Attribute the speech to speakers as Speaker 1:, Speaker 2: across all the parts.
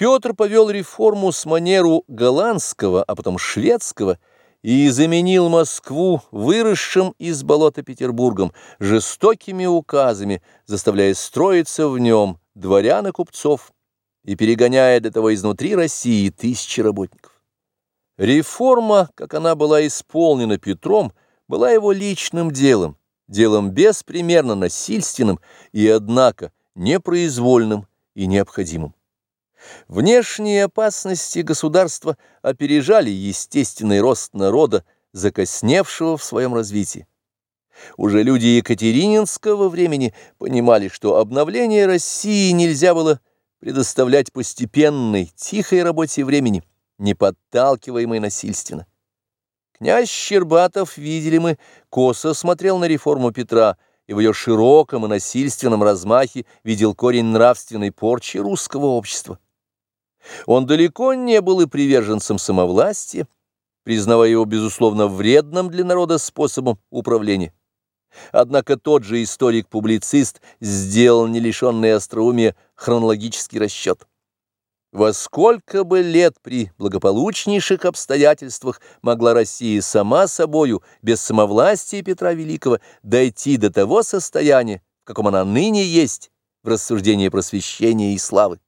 Speaker 1: Петр повел реформу с манеру голландского, а потом шведского, и заменил Москву выросшим из болота Петербургом, жестокими указами, заставляя строиться в нем дворян и купцов и перегоняя для того изнутри России тысячи работников. Реформа, как она была исполнена Петром, была его личным делом, делом беспримерно насильственным и, однако, непроизвольным и необходимым. Внешние опасности государства опережали естественный рост народа, закосневшего в своем развитии. Уже люди Екатерининского времени понимали, что обновление России нельзя было предоставлять постепенной, тихой работе времени, не подталкиваемой насильственно. Князь Щербатов, видели мы, косо смотрел на реформу Петра и в ее широком и насильственном размахе видел корень нравственной порчи русского общества. Он далеко не был и приверженцем самовластия, признавая его, безусловно, вредным для народа способом управления. Однако тот же историк-публицист сделал не лишенный остроумия хронологический расчет. Во сколько бы лет при благополучнейших обстоятельствах могла Россия сама собою, без самовластия Петра Великого, дойти до того состояния, в каком она ныне есть, в рассуждении просвещения и славы?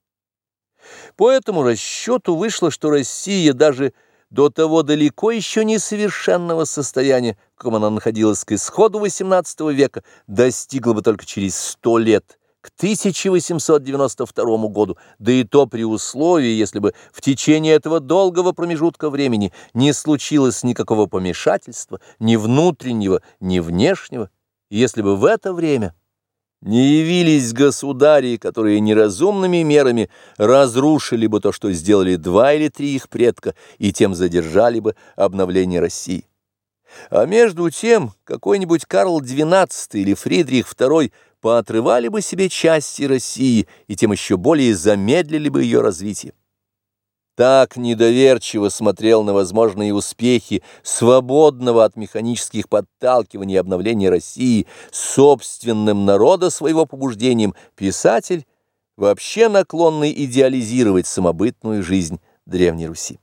Speaker 1: По этому расчету вышло, что Россия даже до того далеко еще несовершенного состояния, в каком она находилась к исходу XVIII века, достигла бы только через сто лет, к 1892 году, да и то при условии, если бы в течение этого долгого промежутка времени не случилось никакого помешательства, ни внутреннего, ни внешнего, если бы в это время не явились государи, которые неразумными мерами разрушили бы то, что сделали два или три их предка, и тем задержали бы обновление России. А между тем какой-нибудь Карл XII или Фридрих II поотрывали бы себе части России и тем еще более замедлили бы ее развитие так недоверчиво смотрел на возможные успехи свободного от механических подталкиваний обновления России собственным народа своего побуждением писатель, вообще наклонный идеализировать самобытную жизнь Древней Руси.